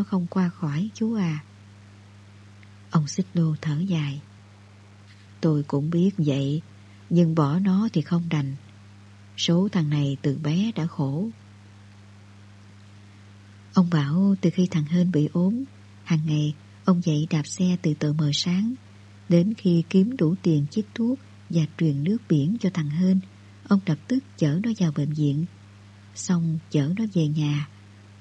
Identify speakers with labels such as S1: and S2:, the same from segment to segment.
S1: nó không qua khỏi chú à. Ông xích đô thở dài. Tôi cũng biết vậy, nhưng bỏ nó thì không đành. Số thằng này từ bé đã khổ. Ông bảo từ khi thằng Hên bị ốm, hàng ngày ông dậy đạp xe từ tờ mờ sáng, đến khi kiếm đủ tiền chích thuốc và truyền nước biển cho thằng Hên, ông lập tức chở nó vào bệnh viện. Xong chở nó về nhà.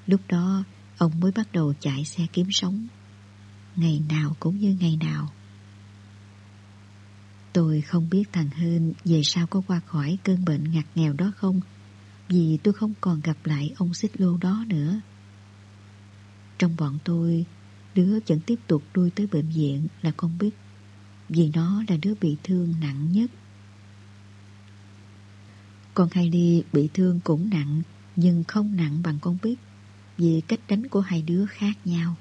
S1: Lúc đó ông mới bắt đầu chạy xe kiếm sống. Ngày nào cũng như ngày nào. Tôi không biết thằng Hên về sao có qua khỏi cơn bệnh ngặt nghèo đó không, vì tôi không còn gặp lại ông xích lô đó nữa. Trong bọn tôi, đứa vẫn tiếp tục đuôi tới bệnh viện là con Bích, vì nó là đứa bị thương nặng nhất. Con Hailey bị thương cũng nặng, nhưng không nặng bằng con Bích, vì cách đánh của hai đứa khác nhau.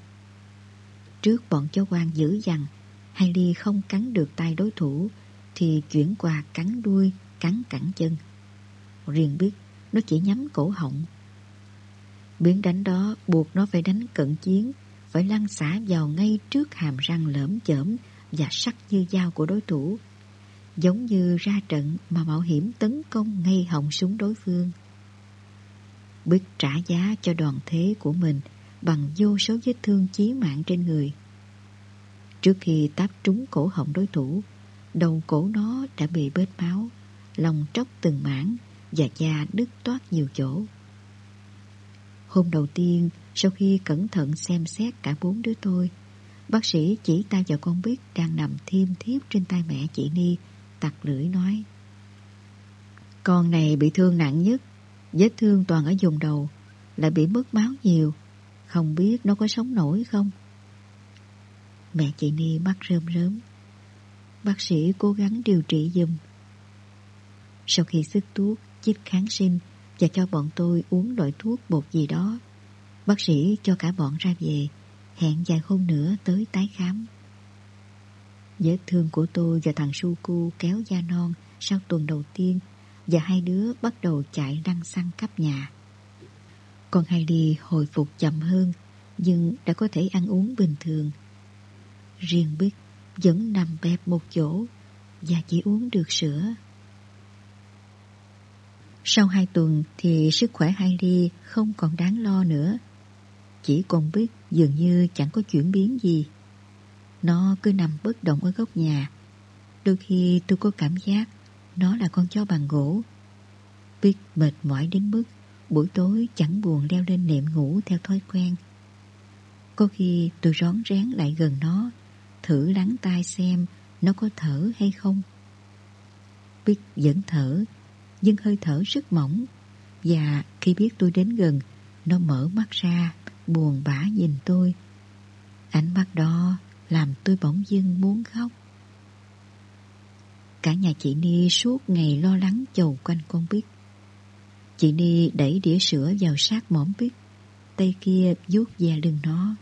S1: Trước bọn chó quan dữ dằn, Heidi không cắn được tay đối thủ, thì chuyển qua cắn đuôi, cắn cẳng chân. Riêng biết nó chỉ nhắm cổ họng. Biến đánh đó buộc nó phải đánh cận chiến, phải lăn xả vào ngay trước hàm răng lởm chởm và sắc như dao của đối thủ. Giống như ra trận mà mạo hiểm tấn công ngay họng súng đối phương. Biết trả giá cho đoàn thế của mình bằng vô số vết thương chí mạng trên người. Trước khi táp trúng cổ họng đối thủ, Đầu cổ nó đã bị bết máu, lòng tróc từng mảng và da đứt toát nhiều chỗ. Hôm đầu tiên, sau khi cẩn thận xem xét cả bốn đứa tôi, bác sĩ chỉ tay vào con biết đang nằm thiêm thiếp trên tay mẹ chị Ni, tặc lưỡi nói. Con này bị thương nặng nhất, vết thương toàn ở vùng đầu, lại bị mất máu nhiều, không biết nó có sống nổi không? Mẹ chị Ni mắt rơm rớm, Bác sĩ cố gắng điều trị dùm. Sau khi sức thuốc, chích kháng sinh và cho bọn tôi uống loại thuốc bột gì đó, bác sĩ cho cả bọn ra về, hẹn vài hôm nữa tới tái khám. Vết thương của tôi và thằng Suku kéo da non sau tuần đầu tiên và hai đứa bắt đầu chạy răng xăng khắp nhà. Còn Heidi hồi phục chậm hơn, nhưng đã có thể ăn uống bình thường. Riêng Bích vẫn nằm bẹp một chỗ và chỉ uống được sữa. Sau hai tuần thì sức khỏe Heidi không còn đáng lo nữa. Chỉ còn biết dường như chẳng có chuyển biến gì. Nó cứ nằm bất động ở góc nhà. Đôi khi tôi có cảm giác nó là con chó bằng gỗ. Biết mệt mỏi đến mức buổi tối chẳng buồn leo lên nệm ngủ theo thói quen. Có khi tôi rón rén lại gần nó thử lắng tai xem nó có thở hay không. Biết vẫn thở, nhưng hơi thở rất mỏng. Và khi biết tôi đến gần, nó mở mắt ra, buồn bã nhìn tôi. Ánh mắt đó làm tôi bỗng dưng muốn khóc. Cả nhà chị Ni suốt ngày lo lắng chầu quanh con Bích. Chị Ni đẩy đĩa sữa vào sát mõm Bích, tay kia vuốt da lưng nó.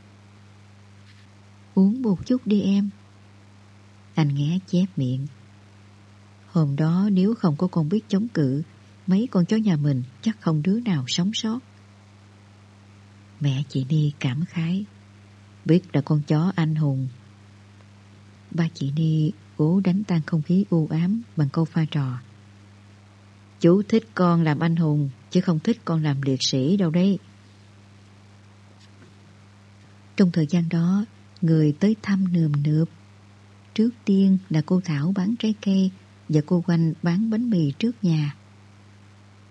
S1: Uống một chút đi em. Anh nghe chép miệng. Hôm đó nếu không có con biết chống cự Mấy con chó nhà mình chắc không đứa nào sống sót. Mẹ chị Ni cảm khái. Biết là con chó anh hùng. Ba chị Ni cố đánh tan không khí u ám bằng câu pha trò. Chú thích con làm anh hùng, Chứ không thích con làm liệt sĩ đâu đấy. Trong thời gian đó, Người tới thăm nườm nượp. Trước tiên là cô Thảo bán trái cây Và cô Quanh bán bánh mì trước nhà.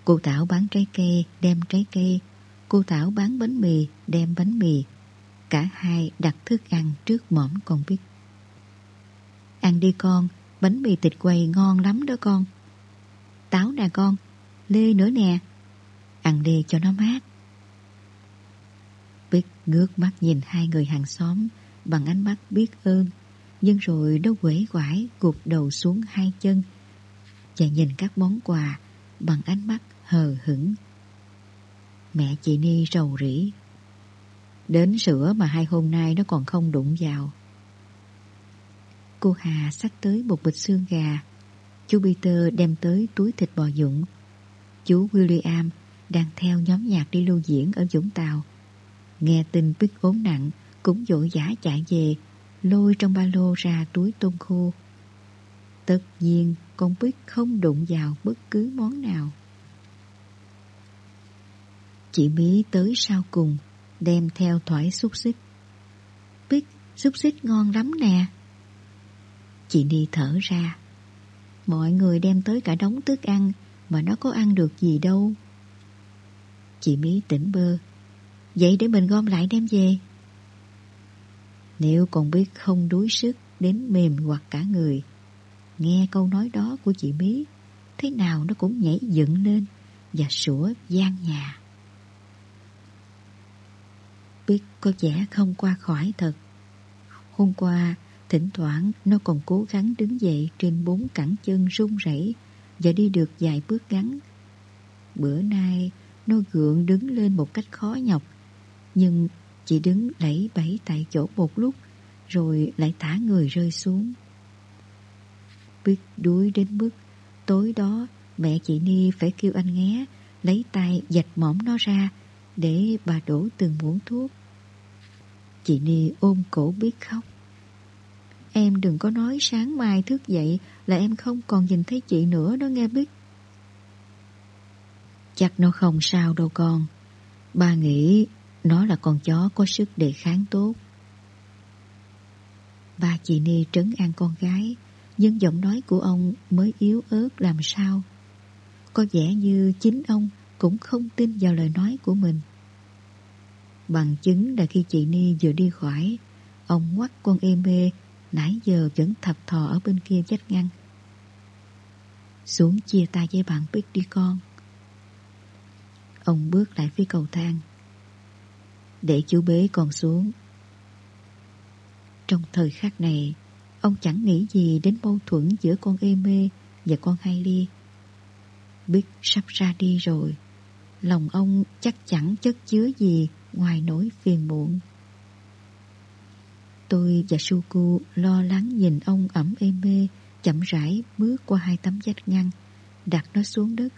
S1: Cô Thảo bán trái cây, đem trái cây. Cô Thảo bán bánh mì, đem bánh mì. Cả hai đặt thức ăn trước mõm con biết Ăn đi con Bánh mì thịt quầy ngon lắm đó con Táo nè con Lê nữa nè Ăn đi cho nó mát Bích ngước mắt nhìn hai người hàng xóm bằng ánh mắt biết ơn, nhưng rồi nó quể quải gục đầu xuống hai chân và nhìn các món quà bằng ánh mắt hờ hững. Mẹ chị Ni rầu rĩ. Đến sữa mà hai hôm nay nó còn không đụng vào. Cô Hà xách tới một bịch xương gà. Chú Peter đem tới túi thịt bò dụng Chú William đang theo nhóm nhạc đi lưu diễn ở Vũng Tàu. Nghe tin Bích ốm nặng, cũng vội vã chạy về, lôi trong ba lô ra túi tôm khô. Tất nhiên, con Bích không đụng vào bất cứ món nào. Chị Mỹ tới sau cùng, đem theo thoải xúc xích. Bích, xúc xích ngon lắm nè. Chị đi thở ra. Mọi người đem tới cả đống thức ăn mà nó có ăn được gì đâu. Chị Mỹ tỉnh bơ. Vậy để mình gom lại đem về. Nếu còn biết không đuối sức đến mềm hoặc cả người, nghe câu nói đó của chị Mỹ, thế nào nó cũng nhảy dựng lên và sủa gian nhà. Biết có vẻ không qua khỏi thật. Hôm qua, thỉnh thoảng nó còn cố gắng đứng dậy trên bốn cẳng chân run rẩy và đi được vài bước ngắn. Bữa nay, nó gượng đứng lên một cách khó nhọc, nhưng chỉ đứng lẫy bẫy tại chỗ một lúc, rồi lại thả người rơi xuống. Biết đuối đến mức tối đó mẹ chị Ni phải kêu anh nghe lấy tay dạch mõm nó ra để bà đổ từng muỗng thuốc. Chị Ni ôm cổ biết khóc. Em đừng có nói sáng mai thức dậy là em không còn nhìn thấy chị nữa đó nghe biết. Chắc nó không sao đâu con. Ba nghĩ nó là con chó có sức đề kháng tốt. Ba chị Ni trấn an con gái, nhưng giọng nói của ông mới yếu ớt làm sao. Có vẻ như chính ông cũng không tin vào lời nói của mình. Bằng chứng là khi chị Ni vừa đi khỏi, ông ngoắt con em mê nãy giờ vẫn thập thò ở bên kia vách ngăn. Xuống chia tay với bạn Bích đi con. Ông bước lại phía cầu thang. Để chú bế con xuống. Trong thời khắc này, ông chẳng nghĩ gì đến mâu thuẫn giữa con ê mê và con hai ly. Bích sắp ra đi rồi. Lòng ông chắc chẳng chất chứa gì ngoài nỗi phiền muộn. Tôi và Suku lo lắng nhìn ông ẩm êm mê, chậm rãi bước qua hai tấm vách ngăn, đặt nó xuống đất,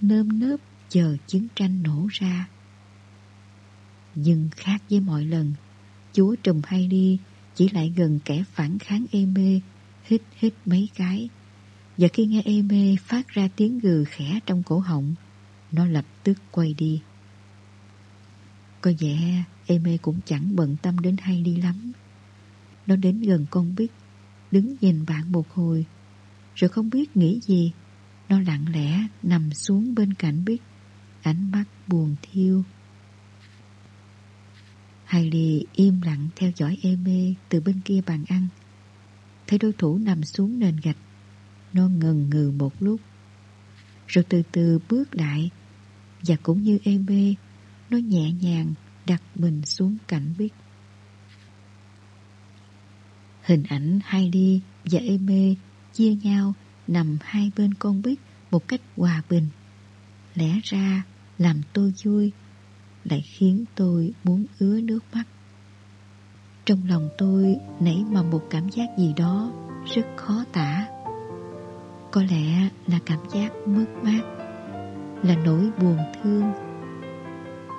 S1: nơm nớp chờ chiến tranh nổ ra. Nhưng khác với mọi lần, chúa trùm hay đi chỉ lại gần kẻ phản kháng êm mê, hít hít mấy cái. Và khi nghe êm mê phát ra tiếng gừ khẽ trong cổ họng, nó lập tức quay đi. Có vẻ êm mê cũng chẳng bận tâm đến hay đi lắm. Nó đến gần con Bích, đứng nhìn bạn một hồi, rồi không biết nghĩ gì. Nó lặng lẽ nằm xuống bên cạnh Bích, ánh mắt buồn thiêu. Hailey im lặng theo dõi Eme từ bên kia bàn ăn. Thấy đối thủ nằm xuống nền gạch, nó ngần ngừ một lúc. Rồi từ từ bước lại, và cũng như Eme, nó nhẹ nhàng đặt mình xuống cạnh Bích. Hình ảnh Heidi và Eme chia nhau nằm hai bên con Bích một cách hòa bình. Lẽ ra làm tôi vui lại khiến tôi muốn ứa nước mắt. Trong lòng tôi nảy mầm một cảm giác gì đó rất khó tả. Có lẽ là cảm giác mất mát, là nỗi buồn thương.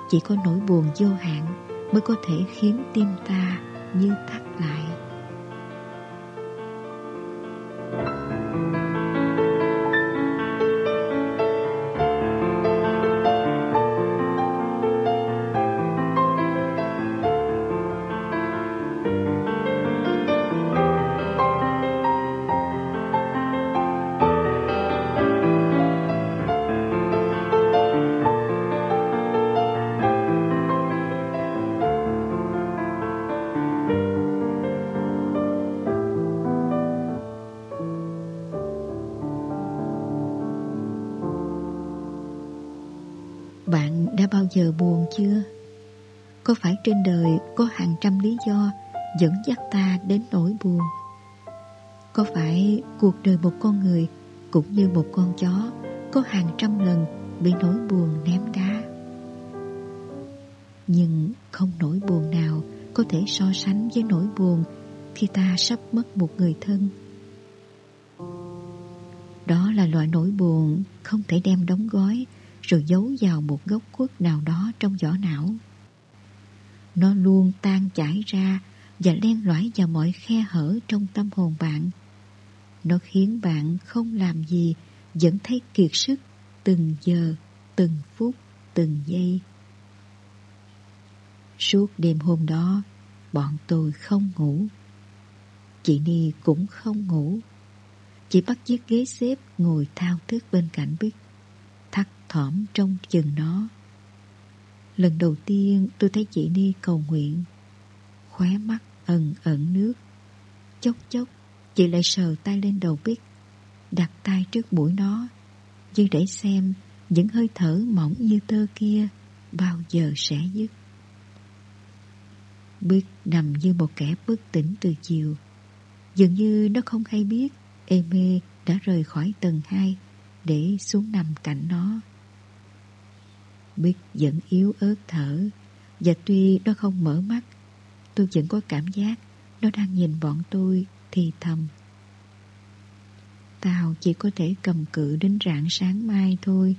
S1: Chỉ có nỗi buồn vô hạn mới có thể khiến tim ta như thắt lại. Bao giờ buồn chưa? Có phải trên đời có hàng trăm lý do dẫn dắt ta đến nỗi buồn? Có phải cuộc đời một con người cũng như một con chó có hàng trăm lần bị nỗi buồn ném đá? Nhưng không nỗi buồn nào có thể so sánh với nỗi buồn khi ta sắp mất một người thân. Đó là loại nỗi buồn không thể đem đóng gói rồi giấu vào một góc khuất nào đó trong vỏ não. Nó luôn tan chảy ra và len lỏi vào mọi khe hở trong tâm hồn bạn. Nó khiến bạn không làm gì vẫn thấy kiệt sức từng giờ, từng phút, từng giây. Suốt đêm hôm đó, bọn tôi không ngủ. Chị Ni cũng không ngủ. Chị bắt chiếc ghế xếp ngồi thao thức bên cạnh Bích, thỏm trong chừng nó. Lần đầu tiên tôi thấy chị Ni cầu nguyện, khóe mắt ẩn ẩn nước. Chốc chốc, chị lại sờ tay lên đầu Bích, đặt tay trước mũi nó, như để xem những hơi thở mỏng như tơ kia bao giờ sẽ dứt. Bích nằm như một kẻ bất tỉnh từ chiều. Dường như nó không hay biết Eme đã rời khỏi tầng 2 để xuống nằm cạnh nó. Bích vẫn yếu ớt thở và tuy nó không mở mắt, tôi vẫn có cảm giác nó đang nhìn bọn tôi thì thầm. Tao chỉ có thể cầm cự đến rạng sáng mai thôi.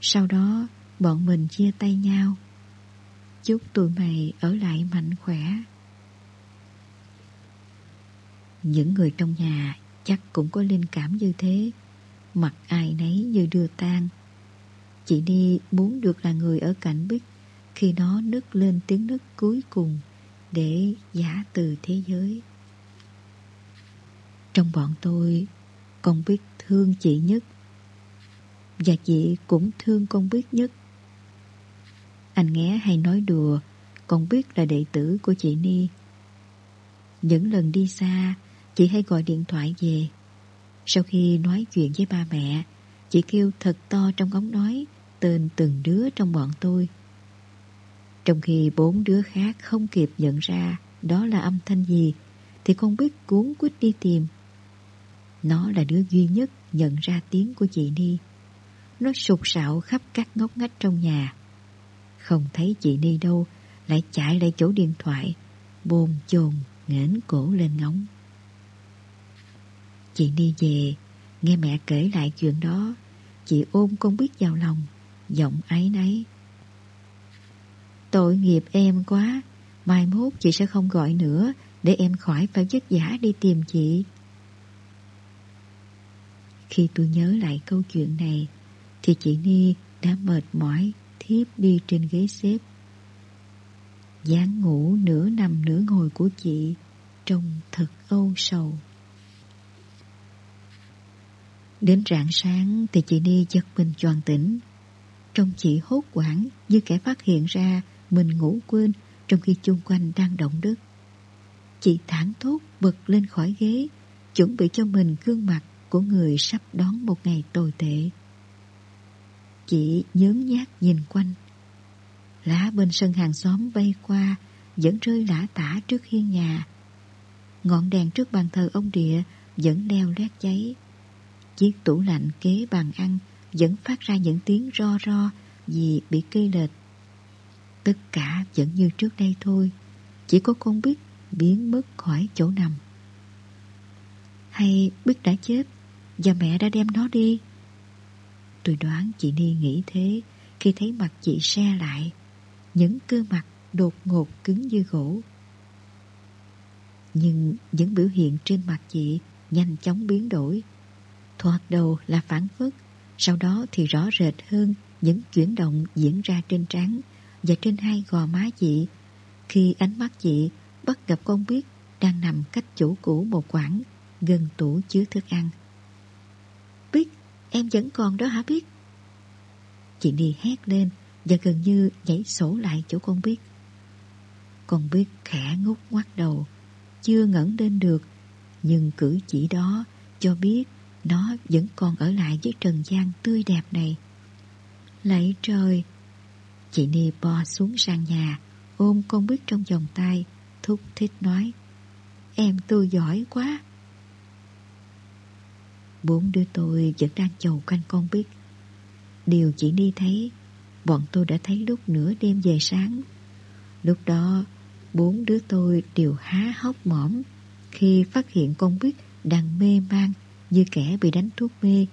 S1: Sau đó, bọn mình chia tay nhau. Chúc tụi mày ở lại mạnh khỏe. Những người trong nhà chắc cũng có linh cảm như thế. Mặt ai nấy như đưa tan. Chị ni muốn được là người ở cạnh Bích khi nó nức lên tiếng nức cuối cùng để giả từ thế giới. Trong bọn tôi, con biết thương chị nhất và chị cũng thương con biết nhất. Anh nghe hay nói đùa, con biết là đệ tử của chị Ni. Những lần đi xa, chị hay gọi điện thoại về. Sau khi nói chuyện với ba mẹ, chị kêu thật to trong ống nói tên từng đứa trong bọn tôi. Trong khi bốn đứa khác không kịp nhận ra đó là âm thanh gì, thì con biết cuốn quýt đi tìm. Nó là đứa duy nhất nhận ra tiếng của chị Ni. Nó sụt sạo khắp các ngóc ngách trong nhà. Không thấy chị Ni đâu, lại chạy lại chỗ điện thoại, bồn chồn nghển cổ lên ngóng. Chị Ni về, nghe mẹ kể lại chuyện đó, chị ôm con biết vào lòng, giọng ấy nấy. Tội nghiệp em quá, mai mốt chị sẽ không gọi nữa để em khỏi phải vất vả đi tìm chị. Khi tôi nhớ lại câu chuyện này, thì chị Ni đã mệt mỏi thiếp đi trên ghế xếp. dáng ngủ nửa nằm nửa ngồi của chị trông thật âu sầu. Đến rạng sáng thì chị Ni giật mình choàng tỉnh. trong chị hốt quảng như kẻ phát hiện ra mình ngủ quên trong khi chung quanh đang động đất. Chị thẳng thốt bật lên khỏi ghế, chuẩn bị cho mình gương mặt của người sắp đón một ngày tồi tệ. Chị nhớn nhát nhìn quanh. Lá bên sân hàng xóm bay qua, vẫn rơi lã tả trước hiên nhà. Ngọn đèn trước bàn thờ ông địa vẫn leo lét cháy. Chiếc tủ lạnh kế bàn ăn vẫn phát ra những tiếng ro ro vì bị cây lệch. Tất cả vẫn như trước đây thôi, chỉ có con biết biến mất khỏi chỗ nằm. Hay Bích đã chết và mẹ đã đem nó đi? Tôi đoán chị Ni nghĩ thế khi thấy mặt chị xe lại, những cơ mặt đột ngột cứng như gỗ. Nhưng những biểu hiện trên mặt chị nhanh chóng biến đổi. Thoạt đầu là phản phất, sau đó thì rõ rệt hơn những chuyển động diễn ra trên trán và trên hai gò má chị khi ánh mắt chị bắt gặp con biết đang nằm cách chỗ cũ một quãng gần tủ chứa thức ăn. Biết, em vẫn còn đó hả biết? Chị đi hét lên và gần như nhảy sổ lại chỗ con biết. Con biết khẽ ngút ngoắt đầu, chưa ngẩng lên được, nhưng cử chỉ đó cho biết nó vẫn còn ở lại với trần gian tươi đẹp này. Lạy trời! Chị Ni bò xuống sàn nhà, ôm con biết trong vòng tay, thúc thích nói. Em tôi giỏi quá! Bốn đứa tôi vẫn đang chầu quanh con biết. Điều chị Ni thấy, bọn tôi đã thấy lúc nửa đêm về sáng. Lúc đó, bốn đứa tôi đều há hốc mỏm khi phát hiện con biết đang mê man như kẻ bị đánh thuốc mê,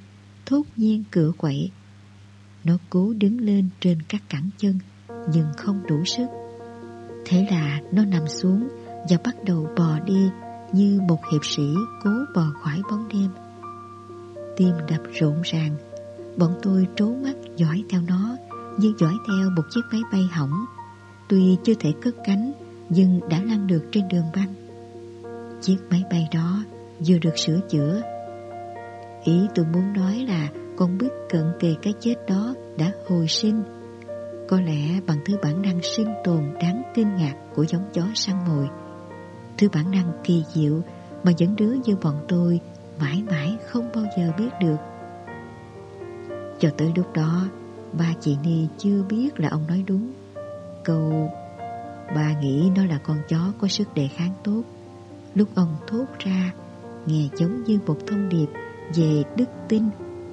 S1: thốt nhiên cửa quậy. Nó cố đứng lên trên các cẳng chân, nhưng không đủ sức. Thế là nó nằm xuống và bắt đầu bò đi như một hiệp sĩ cố bò khỏi bóng đêm. Tim đập rộn ràng, bọn tôi trố mắt dõi theo nó như dõi theo một chiếc máy bay hỏng. Tuy chưa thể cất cánh nhưng đã lăn được trên đường băng. Chiếc máy bay đó vừa được sửa chữa. Ý tôi muốn nói là con biết cận kề cái chết đó đã hồi sinh. Có lẽ bằng thứ bản năng sinh tồn đáng kinh ngạc của giống chó săn mồi. Thứ bản năng kỳ diệu mà những đứa như bọn tôi mãi mãi không bao giờ biết được. Cho tới lúc đó, ba chị Ni chưa biết là ông nói đúng. Câu Bà nghĩ nó là con chó có sức đề kháng tốt Lúc ông thốt ra Nghe giống như một thông điệp về đức tin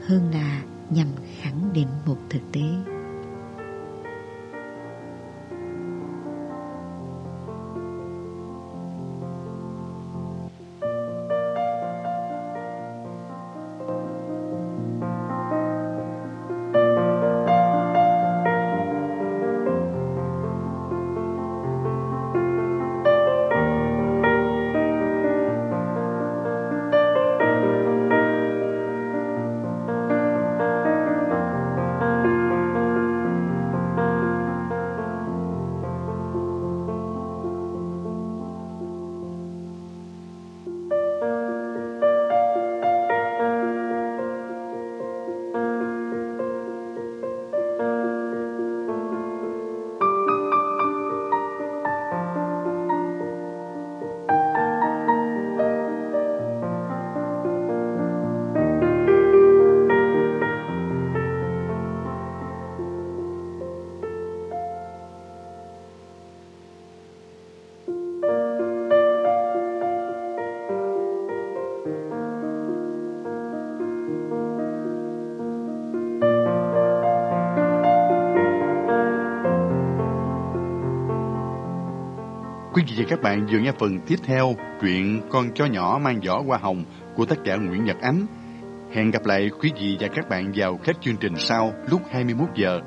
S1: Hơn là nhằm khẳng định một thực tế.
S2: Chị và các bạn vừa nghe phần tiếp theo truyện Con chó nhỏ mang giỏ hoa hồng của tác giả Nguyễn Nhật Ánh. Hẹn gặp lại quý vị và các bạn vào các chương trình sau lúc 21 giờ.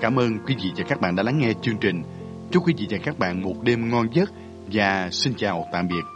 S2: Cảm ơn quý vị và các bạn đã lắng nghe chương trình. Chúc quý vị và các bạn một đêm ngon giấc và xin chào tạm biệt.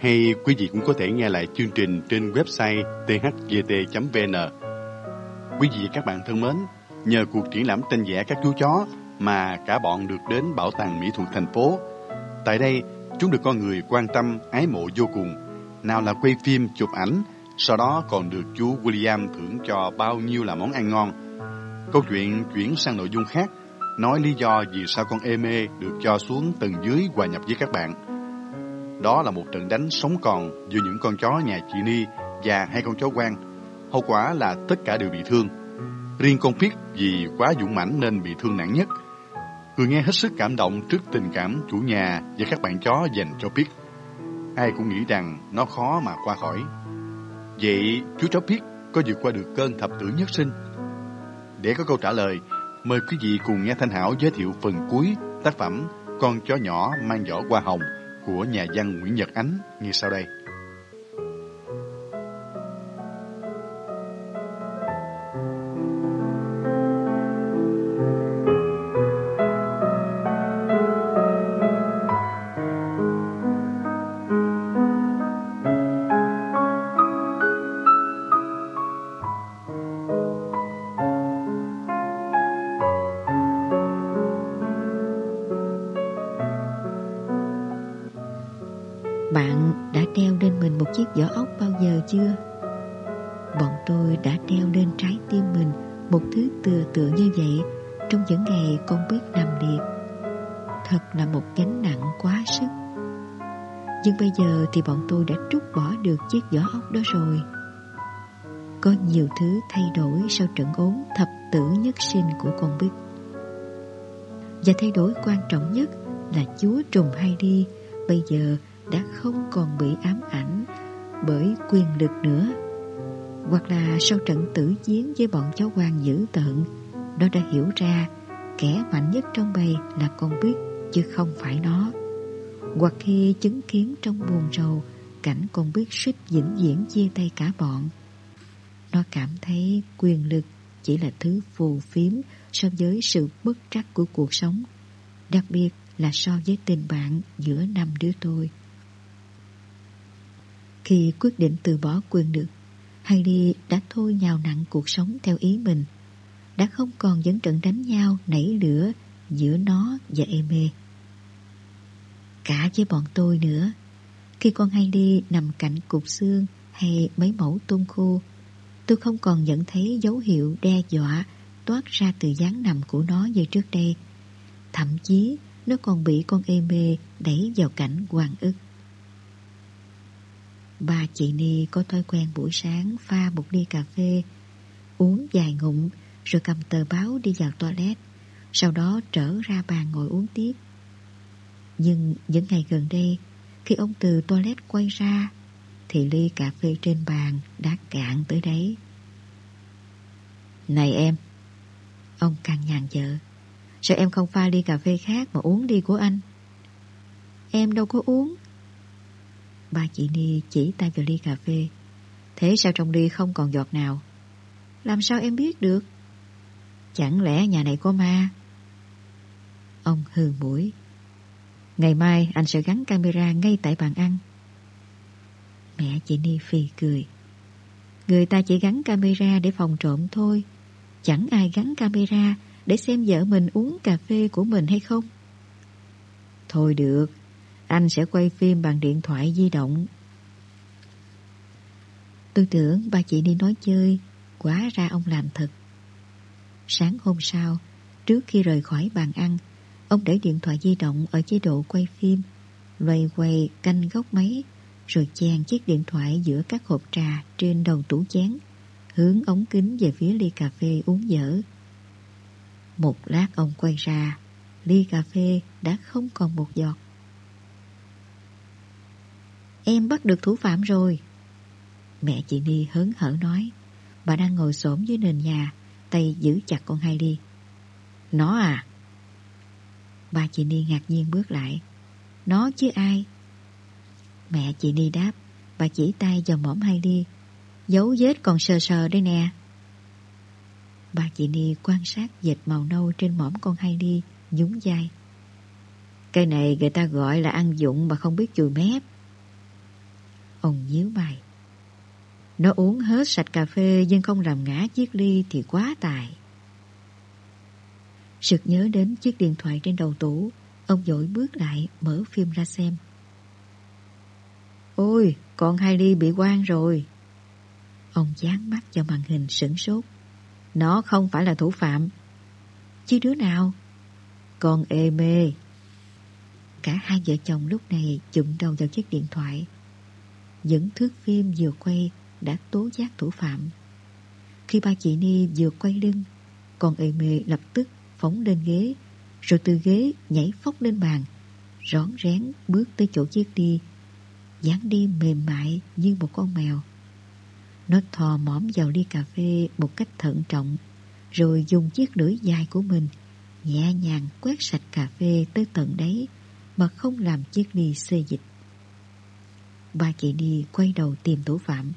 S2: hay quý vị cũng có thể nghe lại chương trình trên website thgt.vn. Quý vị và các bạn thân mến, nhờ cuộc triển lãm tranh vẽ các chú chó mà cả bọn được đến Bảo tàng Mỹ thuật thành phố. Tại đây, chúng được con người quan tâm, ái mộ vô cùng. Nào là quay phim, chụp ảnh, sau đó còn được chú William thưởng cho bao nhiêu là món ăn ngon. Câu chuyện chuyển sang nội dung khác, nói lý do vì sao con Eme được cho xuống tầng dưới hòa nhập với các bạn. Đó là một trận đánh sống còn giữa những con chó nhà chị Ni và hai con chó quan. Hậu quả là tất cả đều bị thương. Riêng con Piết vì quá dũng mãnh nên bị thương nặng nhất. Người nghe hết sức cảm động trước tình cảm chủ nhà và các bạn chó dành cho Piết. Ai cũng nghĩ rằng nó khó mà qua khỏi. Vậy chú chó Piết có vượt qua được cơn thập tử nhất sinh? Để có câu trả lời, mời quý vị cùng nghe Thanh Hảo giới thiệu phần cuối tác phẩm Con chó nhỏ mang vỏ hoa hồng của nhà văn Nguyễn Nhật Ánh như sau đây.
S1: Tôi đã trút bỏ được chiếc vỏ ốc đó rồi. Có nhiều thứ thay đổi sau trận ốm thập tử nhất sinh của con Bích. Và thay đổi quan trọng nhất là chúa trùng hay đi bây giờ đã không còn bị ám ảnh bởi quyền lực nữa. Hoặc là sau trận tử chiến với bọn cháu hoàng dữ tợn, nó đã hiểu ra kẻ mạnh nhất trong bầy là con Bích chứ không phải nó. Hoặc khi chứng kiến trong buồn rầu cảnh con biết suýt vĩnh viễn chia tay cả bọn, nó cảm thấy quyền lực chỉ là thứ phù phiếm so với sự bất trắc của cuộc sống, đặc biệt là so với tình bạn giữa năm đứa tôi. Khi quyết định từ bỏ quyền lực, Heidi đã thôi nhào nặng cuộc sống theo ý mình, đã không còn dẫn trận đánh nhau nảy lửa giữa nó và Eme. Cả với bọn tôi nữa, khi con hay đi nằm cạnh cục xương hay mấy mẫu tôm khô Tôi không còn nhận thấy dấu hiệu đe dọa toát ra từ dáng nằm của nó như trước đây. Thậm chí nó còn bị con ê mê đẩy vào cảnh hoàng ức. Bà chị Ni có thói quen buổi sáng pha một ly cà phê, uống vài ngụm rồi cầm tờ báo đi vào toilet, sau đó trở ra bàn ngồi uống tiếp. Nhưng những ngày gần đây, khi ông từ toilet quay ra thì ly cà phê trên bàn đã cạn tới đấy. Này em, ông càng nhàn vợ, sao em không pha ly cà phê khác mà uống đi của anh? Em đâu có uống. Ba chị Ni chỉ tay vào ly cà phê. Thế sao trong ly không còn giọt nào? Làm sao em biết được? Chẳng lẽ nhà này có ma? Ông hừ mũi. Ngày mai anh sẽ gắn camera ngay tại bàn ăn. Mẹ chị Ni phì cười. Người ta chỉ gắn camera để phòng trộm thôi. Chẳng ai gắn camera để xem vợ mình uống cà phê của mình hay không. Thôi được, anh sẽ quay phim bằng điện thoại di động. Tôi tưởng ba chị đi nói chơi, quá ra ông làm thật. Sáng hôm sau, trước khi rời khỏi bàn ăn, ông để điện thoại di động ở chế độ quay phim, loay quay canh góc máy rồi chèn chiếc điện thoại giữa các hộp trà trên đầu tủ chén, hướng ống kính về phía ly cà phê uống dở. Một lát ông quay ra, ly cà phê đã không còn một giọt. Em bắt được thủ phạm rồi. Mẹ chị Ni hớn hở nói, bà đang ngồi xổm dưới nền nhà, tay giữ chặt con hai đi. Nó à? Ba chị Ni ngạc nhiên bước lại. Nó chứ ai? Mẹ chị ni đáp, bà chỉ tay vào mỏm hai đi. Dấu vết còn sờ sờ đây nè. Bà chị Ni quan sát dệt màu nâu trên mỏm con hai đi, nhún vai. Cái này người ta gọi là ăn dụng mà không biết chùi mép. Ông nhíu mày. Nó uống hết sạch cà phê nhưng không làm ngã chiếc ly thì quá tài. Sực nhớ đến chiếc điện thoại trên đầu tủ, ông dội bước lại mở phim ra xem. Ôi, con Hailey bị quan rồi. Ông dán mắt vào màn hình sửng sốt. Nó không phải là thủ phạm. Chứ đứa nào? Con ê mê. Cả hai vợ chồng lúc này chụm đầu vào chiếc điện thoại. Những thước phim vừa quay đã tố giác thủ phạm. Khi ba chị Ni vừa quay lưng, con ê mê lập tức phóng lên ghế, rồi từ ghế nhảy phóc lên bàn, rón rén bước tới chỗ chiếc đi dáng đi mềm mại như một con mèo. Nó thò mõm vào ly cà phê một cách thận trọng, rồi dùng chiếc lưỡi dài của mình nhẹ nhàng quét sạch cà phê tới tận đáy mà không làm chiếc ly xê dịch. Ba chị đi quay đầu tìm thủ phạm.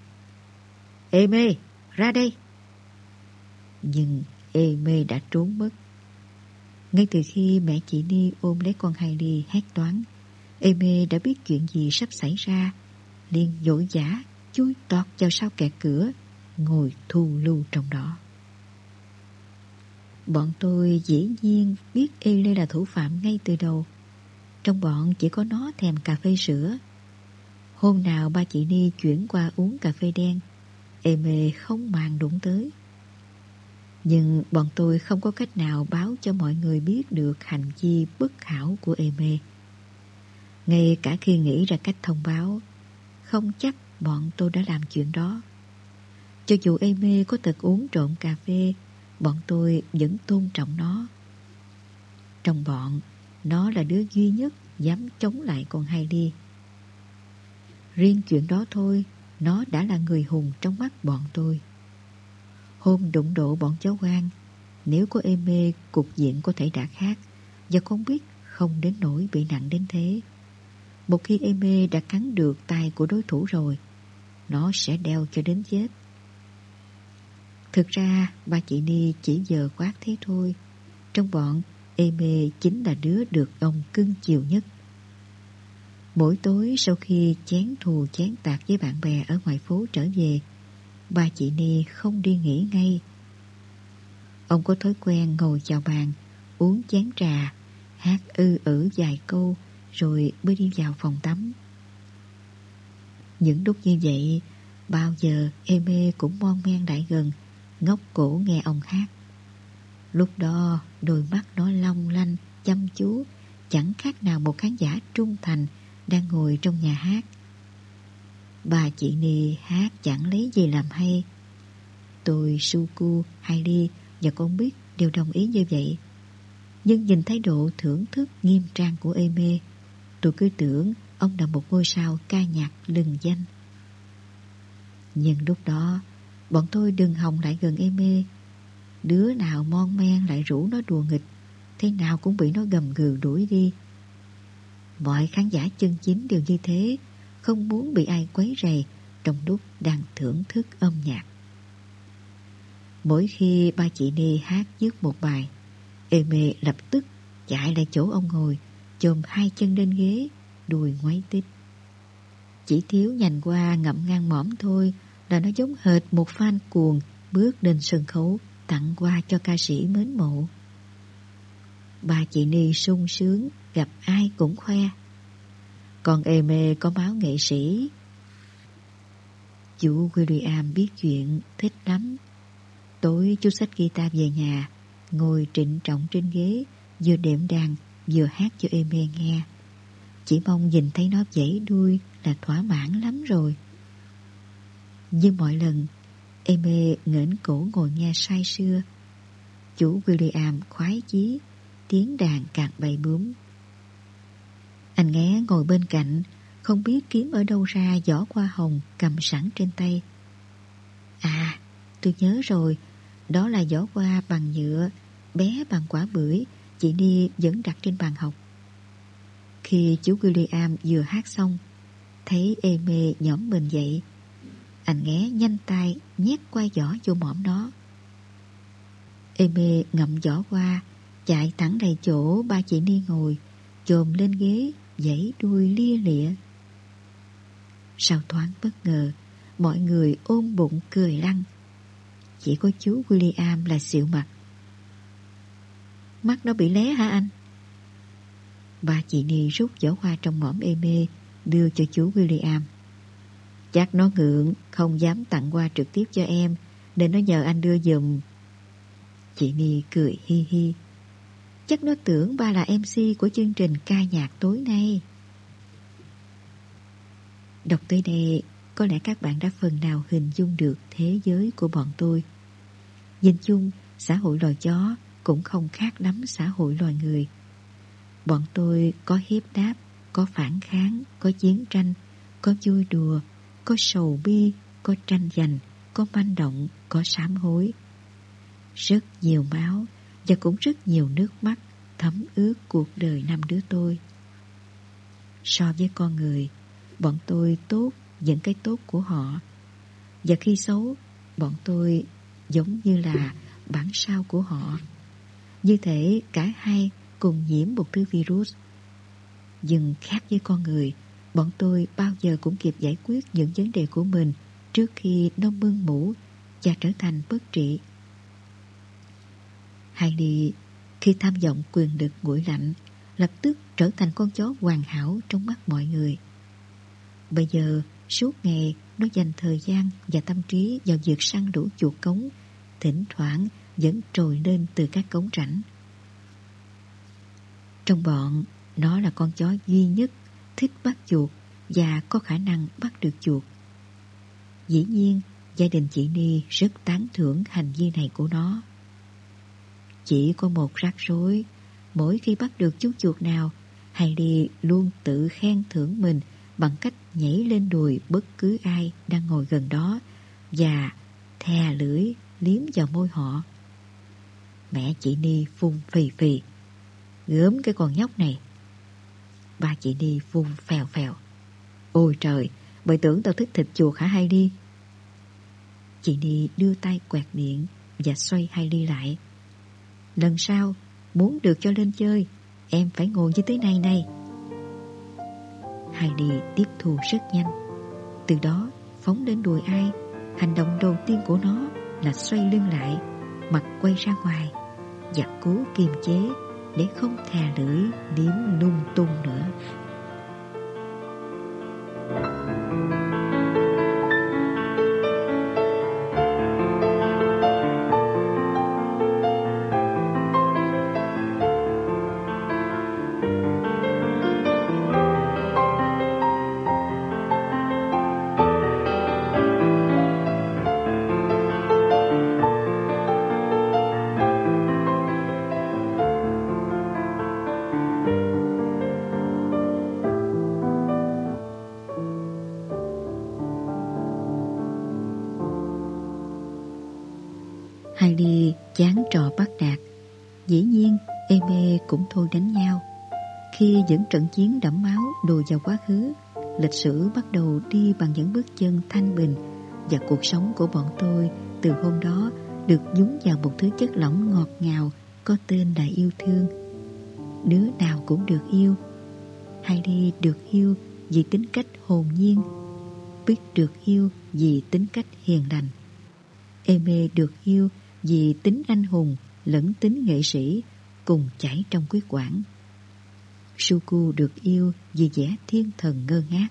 S1: Ê mê, ra đây! Nhưng Ê mê đã trốn mất. Ngay từ khi mẹ chị Ni ôm lấy con hai ly hét toán, Eme đã biết chuyện gì sắp xảy ra, liền dội giả chui tọt vào sau kẹt cửa, ngồi thu lưu trong đó. Bọn tôi dĩ nhiên biết Ele là thủ phạm ngay từ đầu. Trong bọn chỉ có nó thèm cà phê sữa. Hôm nào ba chị Ni chuyển qua uống cà phê đen, Eme không màng đụng tới. Nhưng bọn tôi không có cách nào báo cho mọi người biết được hành vi bất hảo của Eme. Ngay cả khi nghĩ ra cách thông báo, không chắc bọn tôi đã làm chuyện đó. Cho dù Eme có thật uống trộn cà phê, bọn tôi vẫn tôn trọng nó. Trong bọn, nó là đứa duy nhất dám chống lại con Heidi. Riêng chuyện đó thôi, nó đã là người hùng trong mắt bọn tôi. Hôm đụng độ bọn cháu quan, nếu có êm mê, cục diện có thể đã khác, và con biết không đến nỗi bị nặng đến thế. Một khi êm mê đã cắn được tay của đối thủ rồi, nó sẽ đeo cho đến chết. Thực ra, ba chị Ni chỉ giờ quát thế thôi. Trong bọn, Eme chính là đứa được ông cưng chiều nhất. Mỗi tối sau khi chén thù chén tạc với bạn bè ở ngoài phố trở về, ba chị Ni không đi nghỉ ngay. Ông có thói quen ngồi chào bàn, uống chén trà, hát ư ử vài câu rồi mới đi vào phòng tắm. Những lúc như vậy, bao giờ Eme cũng mon men đại gần, ngóc cổ nghe ông hát. Lúc đó đôi mắt nó long lanh, chăm chú, chẳng khác nào một khán giả trung thành đang ngồi trong nhà hát. Bà chị Ni hát chẳng lấy gì làm hay. Tôi, Suku, Hailey và con biết đều đồng ý như vậy. Nhưng nhìn thái độ thưởng thức nghiêm trang của Eme, tôi cứ tưởng ông là một ngôi sao ca nhạc lừng danh. Nhưng lúc đó, bọn tôi đừng hòng lại gần Eme. Đứa nào mon men lại rủ nó đùa nghịch, thế nào cũng bị nó gầm gừ đuổi đi. Mọi khán giả chân chính đều như thế, không muốn bị ai quấy rầy trong lúc đang thưởng thức âm nhạc. Mỗi khi ba chị Ni hát dứt một bài, Eme lập tức chạy lại chỗ ông ngồi, chồm hai chân lên ghế, đùi ngoáy tít. Chỉ thiếu nhành qua ngậm ngang mõm thôi là nó giống hệt một fan cuồng bước lên sân khấu tặng quà cho ca sĩ mến mộ. Ba chị Ni sung sướng, gặp ai cũng khoe. Còn Eme có máu nghệ sĩ. Chú William biết chuyện, thích lắm. Tối chú sách guitar về nhà, ngồi trịnh trọng trên ghế, vừa đệm đàn, vừa hát cho Eme nghe. Chỉ mong nhìn thấy nó dãy đuôi là thỏa mãn lắm rồi. Như mọi lần, Eme ngẩng cổ ngồi nghe say sưa. Chú William khoái chí, tiếng đàn càng bay bướm. Anh nghe ngồi bên cạnh, không biết kiếm ở đâu ra giỏ hoa hồng cầm sẵn trên tay. À, tôi nhớ rồi, đó là giỏ hoa bằng nhựa, bé bằng quả bưởi, chị Ni vẫn đặt trên bàn học. Khi chú William vừa hát xong, thấy Eme nhóm mình dậy, anh nghe nhanh tay nhét qua giỏ vô mõm nó. Eme ngậm giỏ qua, chạy thẳng đầy chỗ ba chị Ni ngồi, chồm lên ghế, giãy đuôi lia lịa. Sau thoáng bất ngờ, mọi người ôm bụng cười lăn. Chỉ có chú William là xịu mặt. Mắt nó bị lé hả anh? Ba chị Ni rút giỏ hoa trong mỏm mê, đưa cho chú William. Chắc nó ngượng, không dám tặng qua trực tiếp cho em, nên nó nhờ anh đưa giùm. Chị Ni cười hi hi. Chắc nó tưởng ba là MC của chương trình ca nhạc tối nay. Đọc tới đây, có lẽ các bạn đã phần nào hình dung được thế giới của bọn tôi. Nhìn chung, xã hội loài chó cũng không khác lắm xã hội loài người. Bọn tôi có hiếp đáp, có phản kháng, có chiến tranh, có vui đùa, có sầu bi, có tranh giành, có manh động, có sám hối. Rất nhiều máu và cũng rất nhiều nước mắt thấm ướt cuộc đời năm đứa tôi. So với con người, bọn tôi tốt những cái tốt của họ. Và khi xấu, bọn tôi giống như là bản sao của họ. Như thể cả hai cùng nhiễm một thứ virus. Nhưng khác với con người, Bọn tôi bao giờ cũng kịp giải quyết những vấn đề của mình trước khi nó mưng mũ và trở thành bất trị. Heidi khi tham vọng quyền được nguội lạnh lập tức trở thành con chó hoàn hảo trong mắt mọi người. Bây giờ suốt ngày nó dành thời gian và tâm trí vào việc săn đuổi chuột cống, thỉnh thoảng vẫn trồi lên từ các cống rãnh. Trong bọn, nó là con chó duy nhất thích bắt chuột và có khả năng bắt được chuột. Dĩ nhiên, gia đình chị Ni rất tán thưởng hành vi này của nó. Chỉ có một rắc rối, mỗi khi bắt được chú chuột nào, Heidi luôn tự khen thưởng mình bằng cách nhảy lên đùi bất cứ ai đang ngồi gần đó và thè lưỡi liếm vào môi họ. Mẹ chị Ni phun phì phì. Gớm cái con nhóc này. Ba chị Ni phun phèo phèo. Ôi trời, bởi tưởng tao thích thịt chuột hả hay đi? Chị Ni đưa tay quẹt điện và xoay Heidi đi lại. Lần sau, muốn được cho lên chơi, em phải ngồi như thế này này. Heidi tiếp thu rất nhanh. Từ đó, phóng đến đùi ai, hành động đầu tiên của nó là xoay lưng lại, mặt quay ra ngoài và cố kiềm chế để không thè lưỡi điếm lung tung nữa. Khi những trận chiến đẫm máu đùa vào quá khứ, lịch sử bắt đầu đi bằng những bước chân thanh bình và cuộc sống của bọn tôi từ hôm đó được nhúng vào một thứ chất lỏng ngọt ngào có tên là yêu thương. Đứa nào cũng được yêu. Heidi được yêu vì tính cách hồn nhiên, biết được yêu vì tính cách hiền lành. Eme được yêu vì tính anh hùng lẫn tính nghệ sĩ cùng chảy trong quyết quản. Suku được yêu vì vẻ thiên thần ngơ ngác.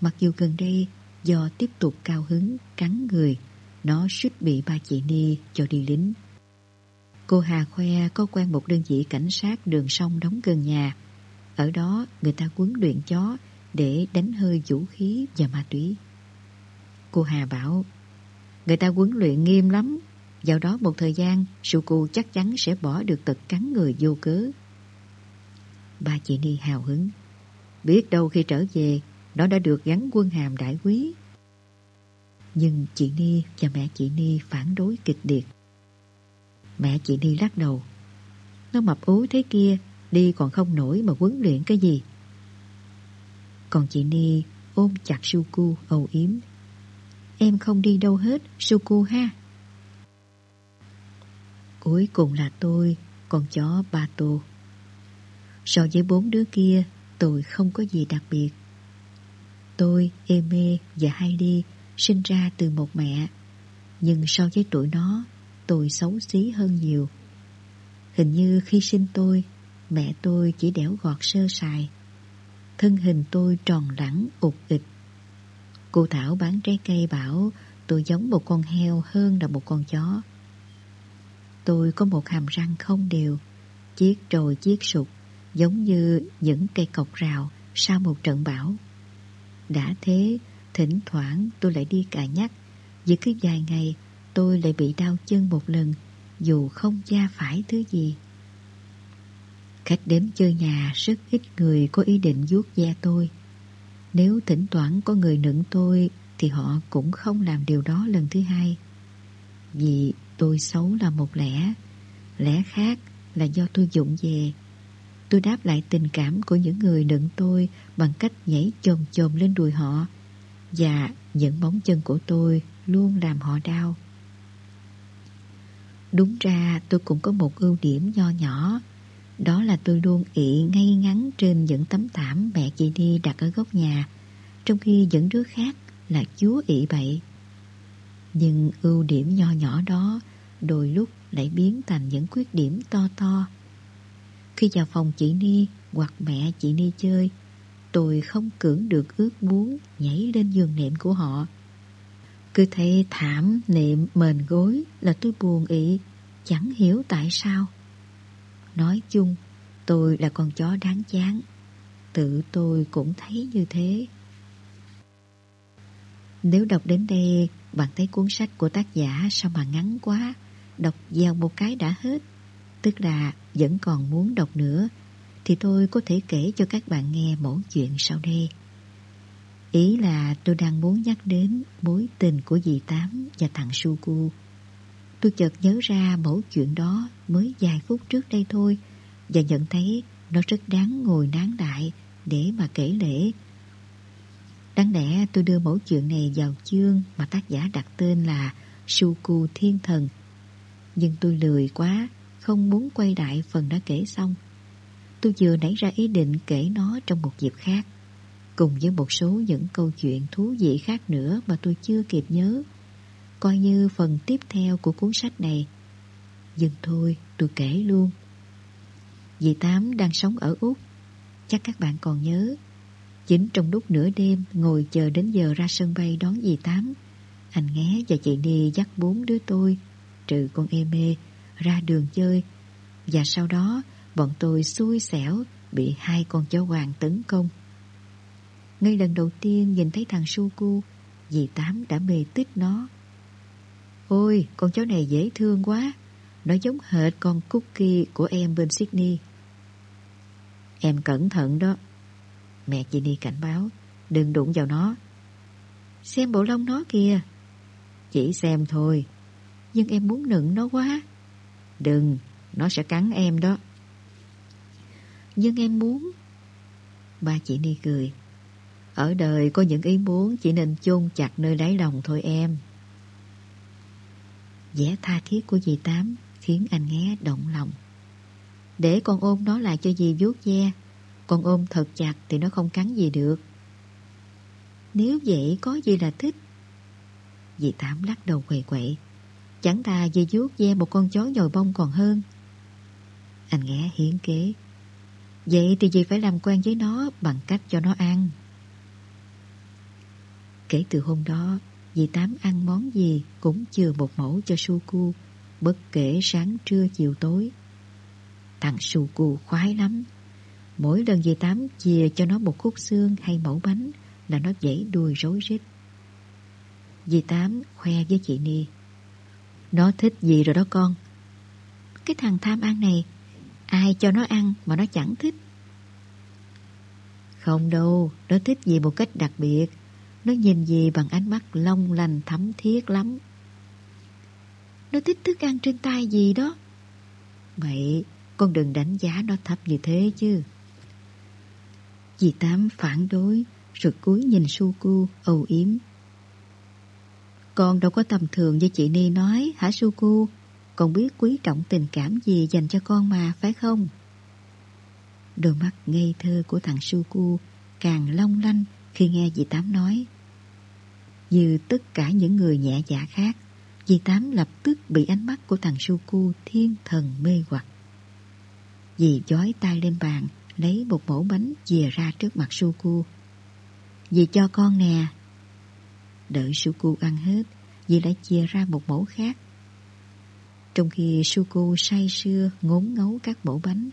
S1: Mặc dù gần đây do tiếp tục cao hứng cắn người, nó suýt bị ba chị Ni cho đi lính. Cô Hà khoe có quen một đơn vị cảnh sát đường sông đóng gần nhà. Ở đó người ta huấn luyện chó để đánh hơi vũ khí và ma túy. Cô Hà bảo, người ta huấn luyện nghiêm lắm, vào đó một thời gian, Suku chắc chắn sẽ bỏ được tật cắn người vô cớ. Ba chị Ni hào hứng. Biết đâu khi trở về, nó đã được gắn quân hàm đại quý. Nhưng chị Ni và mẹ chị Ni phản đối kịch liệt. Mẹ chị Ni lắc đầu. Nó mập ú thế kia, đi còn không nổi mà huấn luyện cái gì. Còn chị Ni ôm chặt Suku âu yếm. Em không đi đâu hết, Suku ha. Cuối cùng là tôi, con chó ba tô. So với bốn đứa kia, tôi không có gì đặc biệt. Tôi, Eme và Heidi sinh ra từ một mẹ, nhưng so với tuổi nó, tôi xấu xí hơn nhiều. Hình như khi sinh tôi, mẹ tôi chỉ đẻo gọt sơ sài. Thân hình tôi tròn lẳng, ụt ịch. Cô Thảo bán trái cây bảo tôi giống một con heo hơn là một con chó. Tôi có một hàm răng không đều, chiếc trồi chiếc sụt, giống như những cây cọc rào sau một trận bão. Đã thế, thỉnh thoảng tôi lại đi cà nhắc, vì cứ vài ngày tôi lại bị đau chân một lần, dù không da phải thứ gì. Khách đến chơi nhà rất ít người có ý định vuốt da tôi. Nếu thỉnh thoảng có người nựng tôi thì họ cũng không làm điều đó lần thứ hai. Vì tôi xấu là một lẽ, lẽ khác là do tôi dụng về. Tôi đáp lại tình cảm của những người nựng tôi bằng cách nhảy chồm chồm lên đùi họ và những bóng chân của tôi luôn làm họ đau. Đúng ra tôi cũng có một ưu điểm nho nhỏ, đó là tôi luôn ị ngay ngắn trên những tấm thảm mẹ chị đi đặt ở góc nhà, trong khi những đứa khác là chúa ị bậy. Nhưng ưu điểm nho nhỏ đó đôi lúc lại biến thành những khuyết điểm to to. Khi vào phòng chị Ni hoặc mẹ chị Ni chơi, tôi không cưỡng được ước muốn nhảy lên giường nệm của họ. Cứ thấy thảm nệm mền gối là tôi buồn ị, chẳng hiểu tại sao. Nói chung, tôi là con chó đáng chán. Tự tôi cũng thấy như thế. Nếu đọc đến đây, bạn thấy cuốn sách của tác giả sao mà ngắn quá, đọc vào một cái đã hết. Tức là vẫn còn muốn đọc nữa, thì tôi có thể kể cho các bạn nghe mẫu chuyện sau đây. Ý là tôi đang muốn nhắc đến mối tình của dì Tám và thằng Suku. Tôi chợt nhớ ra mẫu chuyện đó mới vài phút trước đây thôi và nhận thấy nó rất đáng ngồi nán lại để mà kể lễ. Đáng lẽ tôi đưa mẫu chuyện này vào chương mà tác giả đặt tên là Suku Thiên Thần. Nhưng tôi lười quá, không muốn quay lại phần đã kể xong. Tôi vừa nảy ra ý định kể nó trong một dịp khác cùng với một số những câu chuyện thú vị khác nữa mà tôi chưa kịp nhớ, coi như phần tiếp theo của cuốn sách này. Nhưng thôi, tôi kể luôn. Dì Tám đang sống ở Úc, chắc các bạn còn nhớ. Chính trong lúc nửa đêm ngồi chờ đến giờ ra sân bay đón dì Tám, anh Nghé và chị Ni dắt bốn đứa tôi, trừ con em mê, ra đường chơi. Và sau đó, bọn tôi xui xẻo bị hai con chó hoàng tấn công. Ngay lần đầu tiên nhìn thấy thằng Suku, dì Tám đã mê tích nó. Ôi, con chó này dễ thương quá. Nó giống hệt con Cookie của em bên Sydney. Em cẩn thận đó. Mẹ chị đi cảnh báo, đừng đụng vào nó. Xem bộ lông nó kìa. Chỉ xem thôi, nhưng em muốn nựng nó quá. Đừng, nó sẽ cắn em đó. Nhưng em muốn. Ba chị Ni cười. Ở đời có những ý muốn chỉ nên chôn chặt nơi đáy lòng thôi em. vẻ tha thiết của dì Tám khiến anh nghe động lòng. Để con ôm nó lại cho dì vuốt ve, con ôm thật chặt thì nó không cắn gì được. Nếu vậy có gì là thích? Dì Tám lắc đầu quậy quậy. Chẳng ta về vuốt ve một con chó nhồi bông còn hơn. Anh nghe hiến kế. Vậy thì dì phải làm quen với nó bằng cách cho nó ăn. Kể từ hôm đó, dì Tám ăn món gì cũng chừa một mẫu cho Suku, bất kể sáng trưa chiều tối. Thằng Suku khoái lắm. Mỗi lần dì Tám chìa cho nó một khúc xương hay mẫu bánh là nó dãy đuôi rối rít. Dì Tám khoe với chị Ni. Nó thích gì rồi đó con? Cái thằng tham ăn này, ai cho nó ăn mà nó chẳng thích. Không đâu, nó thích gì một cách đặc biệt. Nó nhìn gì bằng ánh mắt long lành thấm thiết lắm. Nó thích thức ăn trên tay gì đó. Vậy con đừng đánh giá nó thấp như thế chứ. Dì Tám phản đối rồi cúi nhìn Suku âu yếm. Con đâu có tầm thường như chị Ni nói hả Suku? Con biết quý trọng tình cảm gì dành cho con mà phải không? Đôi mắt ngây thơ của thằng Suku càng long lanh khi nghe dì Tám nói. Như tất cả những người nhẹ dạ khác, dì Tám lập tức bị ánh mắt của thằng Suku thiên thần mê hoặc. Dì giói tay lên bàn, lấy một mẫu bánh dìa ra trước mặt Suku. Dì cho con nè. Đợi Suku ăn hết, dì lại chia ra một mẫu khác. Trong khi Suku say sưa ngốn ngấu các mẫu bánh,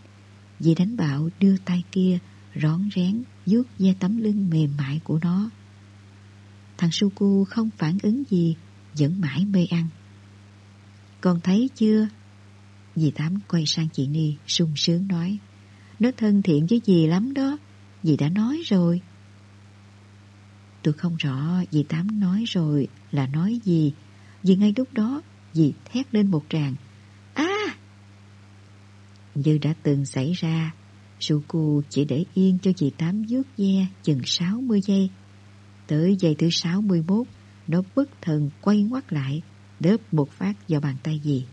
S1: dì đánh bạo đưa tay kia rón rén vuốt ve tấm lưng mềm mại của nó. Thằng Suku không phản ứng gì, vẫn mãi mê ăn. Con thấy chưa? Dì Tám quay sang chị Ni, sung sướng nói. Nó thân thiện với dì lắm đó, dì đã nói rồi. Tôi không rõ dì Tám nói rồi là nói gì, vì ngay lúc đó dì thét lên một tràng. À! Như đã từng xảy ra, Suku chỉ để yên cho dì Tám vuốt ve chừng 60 giây. Tới giây thứ 61, nó bất thần quay ngoắt lại, đớp một phát vào bàn tay dì.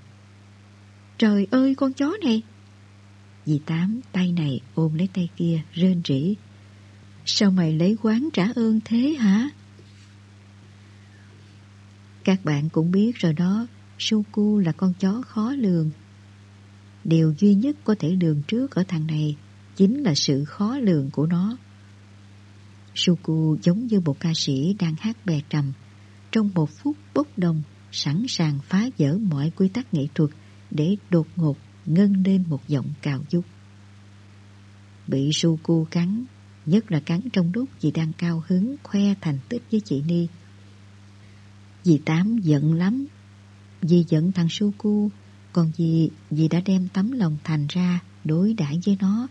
S1: Trời ơi con chó này! Dì Tám tay này ôm lấy tay kia rên rỉ. Sao mày lấy quán trả ơn thế hả? Các bạn cũng biết rồi đó, Suku là con chó khó lường. Điều duy nhất có thể lường trước ở thằng này chính là sự khó lường của nó. Suku giống như một ca sĩ đang hát bè trầm, trong một phút bốc đồng, sẵn sàng phá vỡ mọi quy tắc nghệ thuật để đột ngột ngân lên một giọng cào dục. Bị Suku cắn, nhất là cắn trong lúc dì đang cao hứng khoe thành tích với chị Ni. Dì Tám giận lắm, dì giận thằng Suku, còn dì, dì đã đem tấm lòng thành ra đối đãi với nó.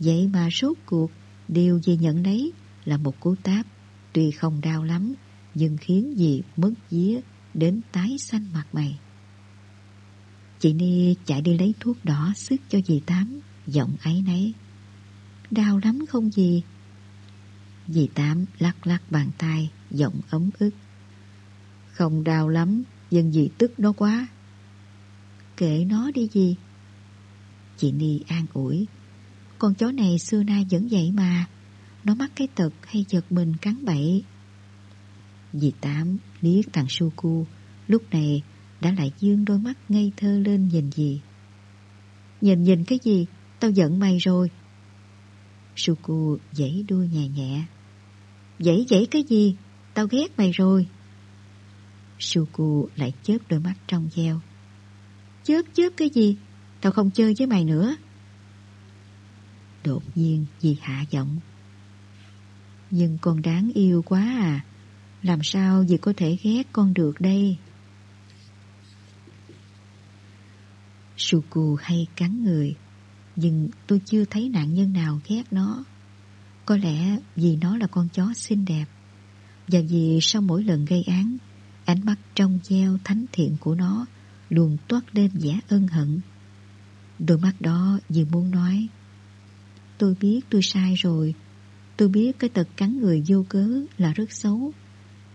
S1: Vậy mà rốt cuộc, điều dì nhận đấy là một cú táp, tuy không đau lắm, nhưng khiến dì mất vía đến tái xanh mặt mày. Chị Ni chạy đi lấy thuốc đỏ sức cho dì Tám, giọng ấy nấy. Đau lắm không gì? Dì Tám lắc lắc bàn tay, giọng ấm ức. Không đau lắm, nhưng dì tức nó quá. Kệ nó đi gì? Chị Ni an ủi. Con chó này xưa nay vẫn vậy mà. Nó mắc cái tật hay giật mình cắn bậy. Dì Tám liếc thằng Suku, lúc này đã lại dương đôi mắt ngây thơ lên nhìn gì. Nhìn nhìn cái gì? Tao giận mày rồi. Suku giãy đuôi nhẹ nhẹ. Giãy giãy cái gì? Tao ghét mày rồi. Suku lại chớp đôi mắt trong veo. Chớp chớp cái gì? Tao không chơi với mày nữa. Đột nhiên dì hạ giọng. Nhưng con đáng yêu quá à. Làm sao dì có thể ghét con được đây? Suku hay cắn người, nhưng tôi chưa thấy nạn nhân nào ghét nó. Có lẽ vì nó là con chó xinh đẹp, và vì sau mỗi lần gây án, ánh mắt trong veo thánh thiện của nó luôn toát lên vẻ ân hận. Đôi mắt đó vừa muốn nói, tôi biết tôi sai rồi, tôi biết cái tật cắn người vô cớ là rất xấu,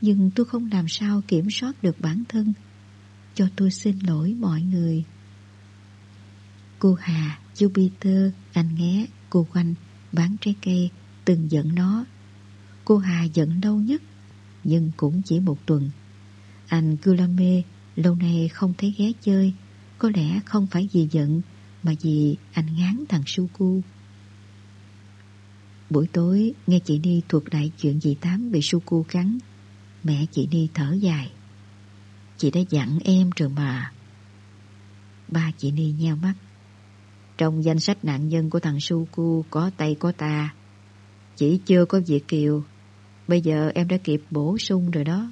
S1: nhưng tôi không làm sao kiểm soát được bản thân. Cho tôi xin lỗi mọi người. Cô Hà, Jupiter, anh Nghé, cô Quanh bán trái cây từng giận nó. Cô Hà giận lâu nhất, nhưng cũng chỉ một tuần. Anh Gulame lâu nay không thấy ghé chơi, có lẽ không phải vì giận, mà vì anh ngán thằng Suku. Buổi tối, nghe chị Ni thuật lại chuyện dì Tám bị Suku cắn, mẹ chị Ni thở dài. Chị đã dặn em rồi mà. Ba chị Ni nheo mắt. Trong danh sách nạn nhân của thằng Suku có tay có ta. Chỉ chưa có Việt Kiều. Bây giờ em đã kịp bổ sung rồi đó.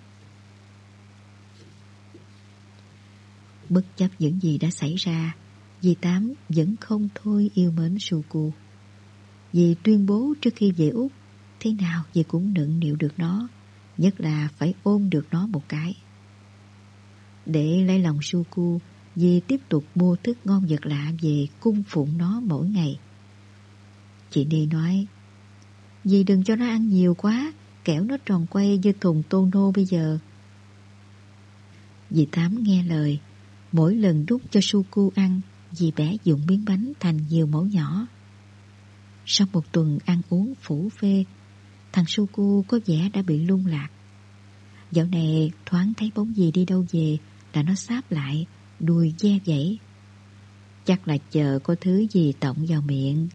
S1: Bất chấp những gì đã xảy ra, dì Tám vẫn không thôi yêu mến Suku. Dì tuyên bố trước khi về Úc, thế nào dì cũng nựng nịu được nó, nhất là phải ôm được nó một cái. Để lấy lòng Suku, Dì tiếp tục mua thức ngon vật lạ về cung phụng nó mỗi ngày. Chị Ni nói, Dì đừng cho nó ăn nhiều quá, kẻo nó tròn quay như thùng tô nô bây giờ. Dì Tám nghe lời, mỗi lần đút cho Suku ăn, dì bẻ dụng miếng bánh thành nhiều mẫu nhỏ. Sau một tuần ăn uống phủ phê, thằng Suku có vẻ đã bị lung lạc. Dạo này thoáng thấy bóng gì đi đâu về là nó sáp lại, đuôi ve dãy. Chắc là chờ có thứ gì tổng vào miệng.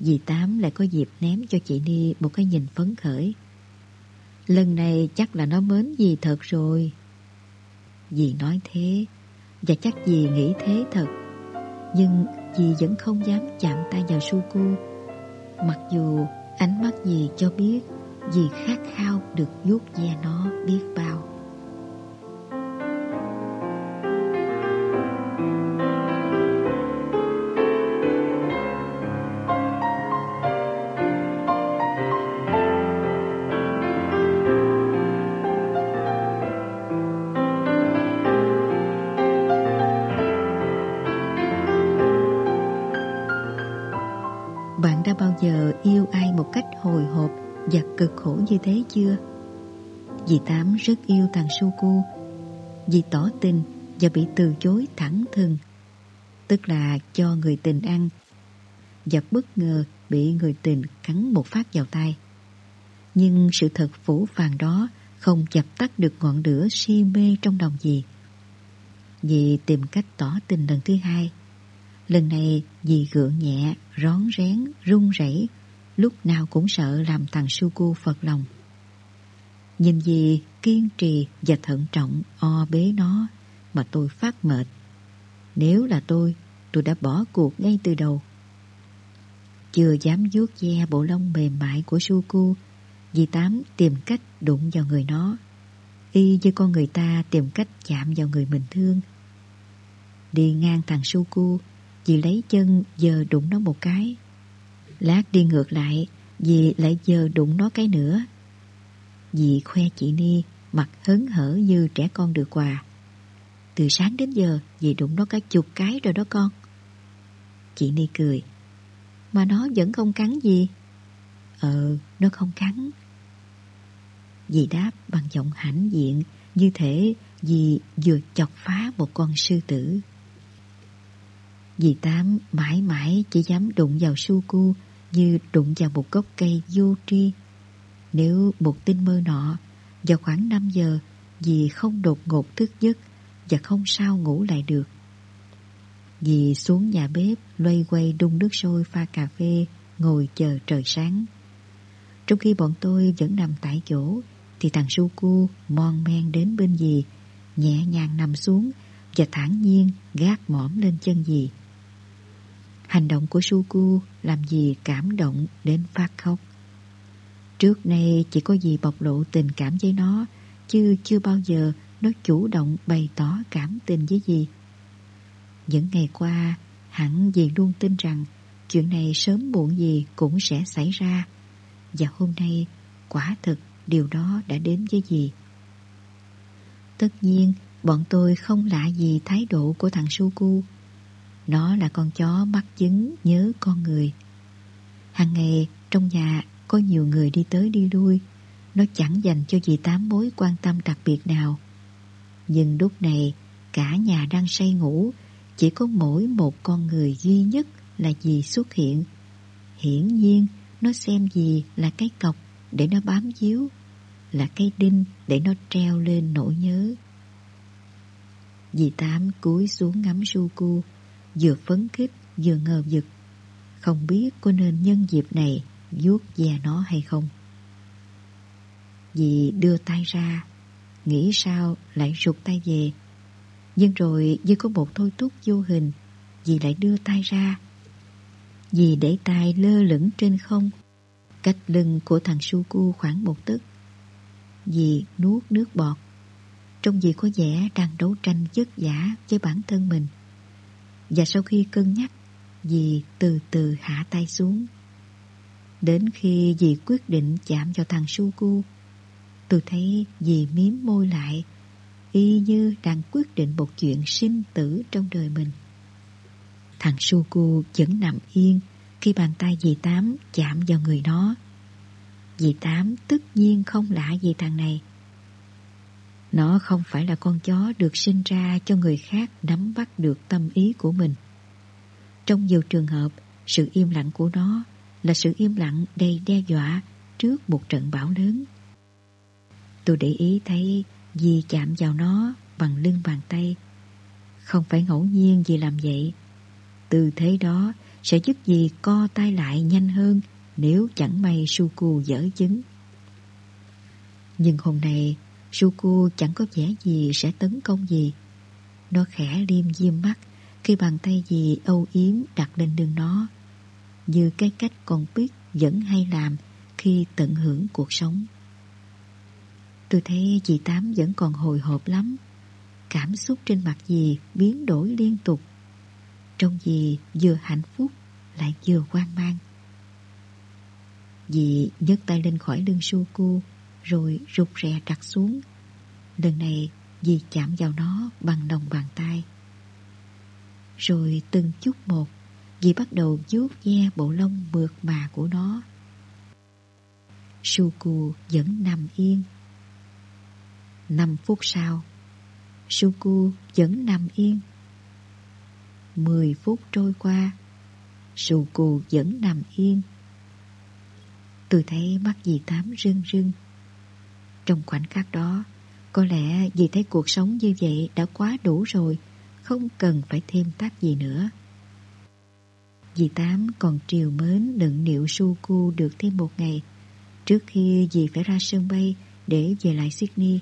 S1: Dì Tám lại có dịp ném cho chị Ni một cái nhìn phấn khởi. Lần này chắc là nó mến dì thật rồi. Dì nói thế, và chắc dì nghĩ thế thật. Nhưng dì vẫn không dám chạm tay vào Suku. Mặc dù ánh mắt dì cho biết dì khát khao được vuốt ve nó biết bao. Như thế chưa? Dì Tám rất yêu thằng Suku. Dì tỏ tình và bị từ chối thẳng thừng. Tức là cho người tình ăn và bất ngờ bị người tình cắn một phát vào tay. Nhưng sự thật phủ phàng đó không dập tắt được ngọn lửa si mê trong lòng dì. Dì tìm cách tỏ tình lần thứ hai Lần này dì gượng nhẹ, rón rén, run rẩy, lúc nào cũng sợ làm thằng Suku phật lòng. Nhìn gì kiên trì và thận trọng o bế nó mà tôi phát mệt. Nếu là tôi, tôi đã bỏ cuộc ngay từ đầu. Chưa dám vuốt ve bộ lông mềm mại của Suku, dì Tám tìm cách đụng vào người nó. Y như con người ta tìm cách chạm vào người mình thương. Đi ngang thằng Suku, dì lấy chân giờ đụng nó một cái. Lát đi ngược lại, dì lại giờ đụng nó cái nữa. Dì khoe chị Ni, mặt hớn hở như trẻ con được quà. Từ sáng đến giờ, dì đụng nó cả chục cái rồi đó con. Chị Ni cười. Mà nó vẫn không cắn gì. Ờ, nó không cắn. Dì đáp bằng giọng hãnh diện, như thể dì vừa chọc phá một con sư tử. Dì Tám mãi mãi chỉ dám đụng vào Suku như đụng vào một gốc cây vô tri. Nếu một tinh mơ nọ, vào khoảng 5 giờ, dì không đột ngột thức giấc và không sao ngủ lại được. Dì xuống nhà bếp, loay quay đun nước sôi pha cà phê, ngồi chờ trời sáng. Trong khi bọn tôi vẫn nằm tại chỗ, thì thằng Suku mon men đến bên dì, nhẹ nhàng nằm xuống và thản nhiên gác mõm lên chân dì. Hành động của Suku làm gì cảm động đến phát khóc. Trước nay chỉ có gì bộc lộ tình cảm với nó, chứ chưa bao giờ nó chủ động bày tỏ cảm tình với gì Những ngày qua, hẳn dì luôn tin rằng chuyện này sớm muộn gì cũng sẽ xảy ra. Và hôm nay, quả thực điều đó đã đến với dì. Tất nhiên, bọn tôi không lạ gì thái độ của thằng Suku. Nó là con chó mắt chứng nhớ con người. Hàng ngày, trong nhà, có nhiều người đi tới đi lui. Nó chẳng dành cho dì Tám mối quan tâm đặc biệt nào. Nhưng lúc này, cả nhà đang say ngủ Chỉ có mỗi một con người duy nhất là dì xuất hiện Hiển nhiên, nó xem gì là cái cọc để nó bám díu Là cái đinh để nó treo lên nỗi nhớ Dì Tám cúi xuống ngắm Suku Vừa phấn khích, vừa ngờ vực. Không biết có nên nhân dịp này vuốt ve nó hay không. Dì đưa tay ra, Nghĩ sao lại rụt tay về. Nhưng rồi như có một thôi thúc vô hình, Dì lại đưa tay ra. Dì để tay lơ lửng trên không, Cách lưng của thằng Suku khoảng một tấc. Dì nuốt nước bọt. Trong dì có vẻ đang đấu tranh chất giả với bản thân mình. Và sau khi cân nhắc, Dì từ từ hạ tay xuống. Đến khi dì quyết định chạm vào thằng Suku, Tôi thấy dì miếm môi lại, Y như đang quyết định một chuyện sinh tử trong đời mình. Thằng Suku vẫn nằm yên Khi bàn tay dì Tám chạm vào người nó. Dì Tám tất nhiên không lạ gì thằng này. Nó không phải là con chó được sinh ra cho người khác nắm bắt được tâm ý của mình Trong nhiều trường hợp, Sự im lặng của nó là sự im lặng đầy đe dọa trước một trận bão lớn Tôi để ý thấy Di chạm vào nó bằng lưng bàn tay. Không phải ngẫu nhiên Di làm vậy. Tư thế đó sẽ giúp Di co tay lại nhanh hơn nếu chẳng may Suku dở chứng. Nhưng hôm nay Suku chẳng có vẻ gì sẽ tấn công gì. Nó khẽ liêm diêm mắt khi bàn tay gì âu yếm đặt lên lưng nó. Như cái cách con biết vẫn hay làm khi tận hưởng cuộc sống. Tôi thấy dì Tám vẫn còn hồi hộp lắm. Cảm xúc trên mặt dì biến đổi liên tục. Trong dì vừa hạnh phúc lại vừa hoang mang. Dì nhấc tay lên khỏi lưng Suku rồi rụt rè đặt xuống. Lần này dì chạm vào nó bằng lòng bàn tay. Rồi từng chút một, dì bắt đầu vuốt ve bộ lông mượt mà của nó. Suku vẫn nằm yên năm phút sau, Suku vẫn nằm yên. 10 phút trôi qua, Suku vẫn nằm yên. Tôi thấy mắt dì Tám rưng rưng. Trong khoảnh khắc đó, có lẽ vì thấy cuộc sống như vậy đã quá đủ rồi, không cần phải thêm tác gì nữa. Dì Tám còn triều mến đựng niệu Suku được thêm một ngày trước khi dì phải ra sân bay để về lại Sydney.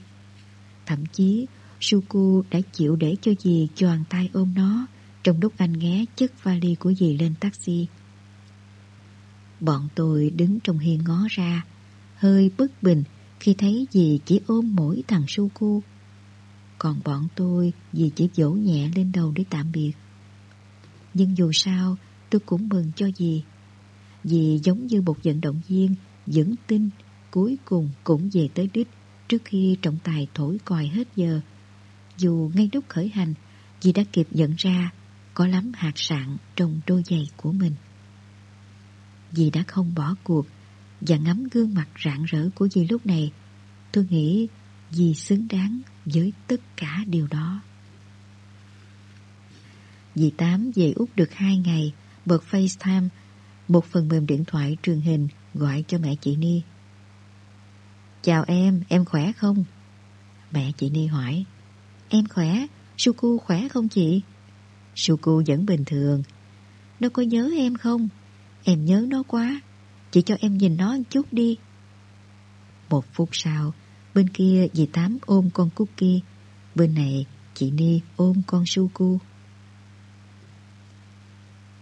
S1: Thậm chí Suku đã chịu để cho dì choàng tay ôm nó trong lúc anh ghé chất vali của dì lên taxi. Bọn tôi đứng trong hiên ngó ra, hơi bất bình khi thấy dì chỉ ôm mỗi thằng Suku. Còn bọn tôi dì chỉ vỗ nhẹ lên đầu để tạm biệt. Nhưng dù sao tôi cũng mừng cho dì. Dì giống như một vận động viên vững tin cuối cùng cũng về tới đích trước khi trọng tài thổi còi hết giờ. Dù ngay lúc khởi hành, dì đã kịp nhận ra có lắm hạt sạn trong đôi giày của mình. Dì đã không bỏ cuộc và ngắm gương mặt rạng rỡ của dì lúc này. Tôi nghĩ dì xứng đáng với tất cả điều đó. Dì Tám về Úc được hai ngày, bật FaceTime, một phần mềm điện thoại truyền hình gọi cho mẹ chị Ni. Chào em, em khỏe không? Mẹ chị Ni hỏi. Em khỏe, Suku khỏe không chị? Suku vẫn bình thường. Nó có nhớ em không? Em nhớ nó quá. Chị cho em nhìn nó một chút đi. Một phút sau, bên kia dì Tám ôm con Cookie. Bên này, chị Ni ôm con Suku.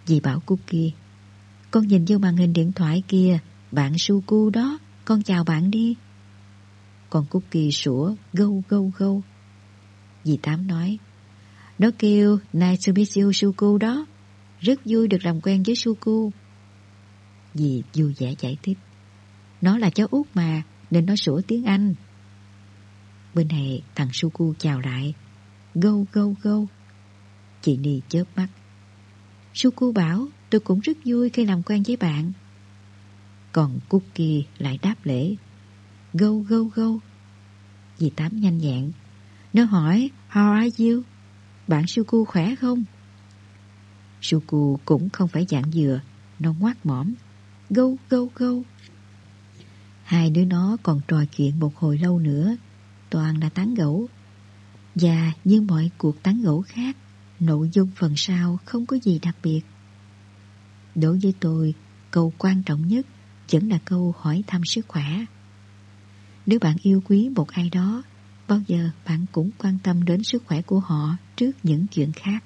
S1: Dì bảo Cookie, con nhìn vô màn hình điện thoại kia, bạn Suku đó, con chào bạn đi. Con Cookie sủa, gâu gâu gâu. Dì Tám nói, nó kêu Nice to meet you Suku đó, rất vui được làm quen với Suku. Dì vui vẻ giải thích, nó là cháu út mà, nên nó sủa tiếng Anh. Bên này thằng Suku chào lại, gâu gâu gâu. Chị Ni chớp mắt. Suku bảo tôi cũng rất vui khi làm quen với bạn. Còn Cookie lại đáp lễ. Go, go, go. Dì Tám nhanh nhẹn. Nó hỏi, how are you? Bạn Suku khỏe không? Suku cũng không phải dạng dừa. Nó ngoát mỏm gâu gâu gâu Hai đứa nó còn trò chuyện một hồi lâu nữa. Toàn là tán gẫu. Và như mọi cuộc tán gẫu khác, nội dung phần sau không có gì đặc biệt. Đối với tôi, câu quan trọng nhất vẫn là câu hỏi thăm sức khỏe. Nếu bạn yêu quý một ai đó, bao giờ bạn cũng quan tâm đến sức khỏe của họ trước những chuyện khác.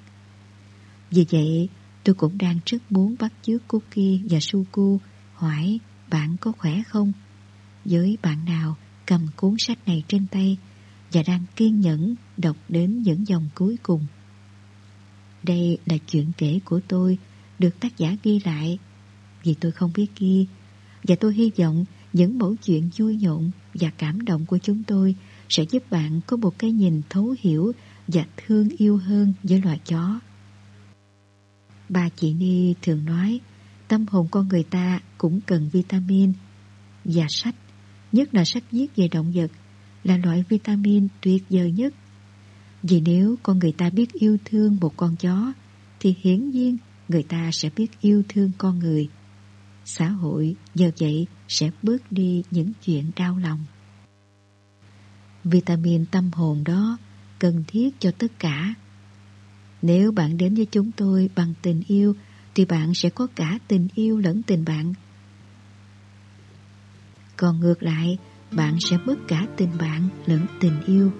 S1: Vì vậy, tôi cũng đang rất muốn bắt chước Cookie và Suku hỏi, bạn có khỏe không? Với bạn nào cầm cuốn sách này trên tay và đang kiên nhẫn đọc đến những dòng cuối cùng. Đây là chuyện kể của tôi, được tác giả ghi lại vì tôi không biết ghi, và tôi hy vọng những mẫu chuyện vui nhộn và cảm động của chúng tôi sẽ giúp bạn có một cái nhìn thấu hiểu và thương yêu hơn với loài chó. Bà chị Ni thường nói tâm hồn con người ta cũng cần vitamin và sách, nhất là sách viết về động vật, là loại vitamin tuyệt vời nhất. Vì nếu con người ta biết yêu thương một con chó, thì hiển nhiên người ta sẽ biết yêu thương con người. Xã hội giờ vậy sẽ bớt đi những chuyện đau lòng. Vitamin tâm hồn đó cần thiết cho tất cả. Nếu bạn đến với chúng tôi bằng tình yêu thì bạn sẽ có cả tình yêu lẫn tình bạn. Còn ngược lại, bạn sẽ mất cả tình bạn lẫn tình yêu.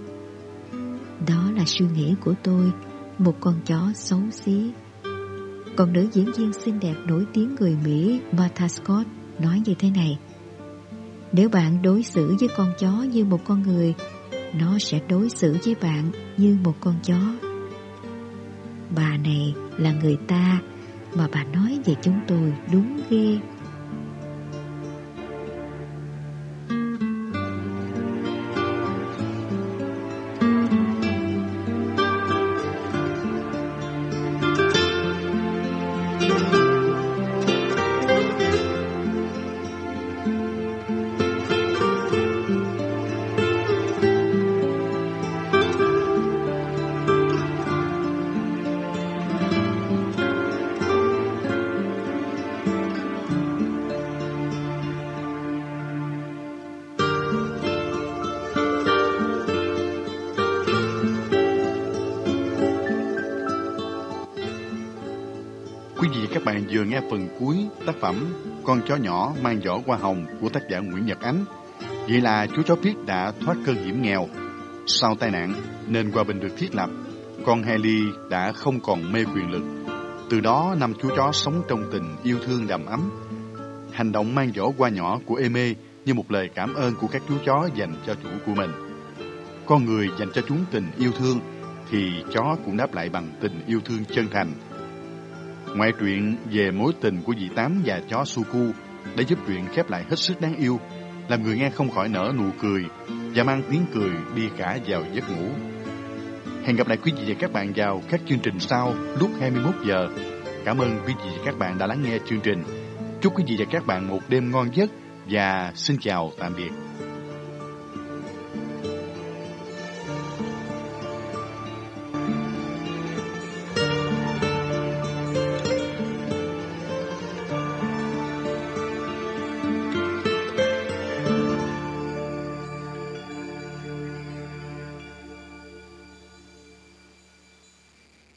S1: Đó là suy nghĩ của tôi, một con chó xấu xí. Còn nữ diễn viên xinh đẹp nổi tiếng người Mỹ Martha Scott nói như thế này. Nếu bạn đối xử với con chó như một con người, nó sẽ đối xử với bạn như một con chó. Bà này là người ta mà bà nói về chúng tôi đúng ghê.
S2: Vừa nghe phần cuối tác phẩm Con chó nhỏ mang giỏ hoa hồng của tác giả Nguyễn Nhật Ánh. Vậy là chú chó biết đã thoát cơn hiểm nghèo. Sau tai nạn nên hòa bình được thiết lập, con Haley đã không còn mê quyền lực. Từ đó năm chú chó sống trong tình yêu thương đầm ấm. Hành động mang giỏ hoa nhỏ của Eme như một lời cảm ơn của các chú chó dành cho chủ của mình. Con người dành cho chúng tình yêu thương thì chó cũng đáp lại bằng tình yêu thương chân thành. Ngoại truyện về mối tình của dì Tám và chó Suku đã giúp truyện khép lại hết sức đáng yêu, làm người nghe không khỏi nở nụ cười và mang tiếng cười đi cả vào giấc ngủ. Hẹn gặp lại quý vị và các bạn vào các chương trình sau lúc 21 giờ. Cảm ơn quý vị và các bạn đã lắng nghe chương trình. Chúc quý vị và các bạn một đêm ngon giấc và xin chào tạm biệt.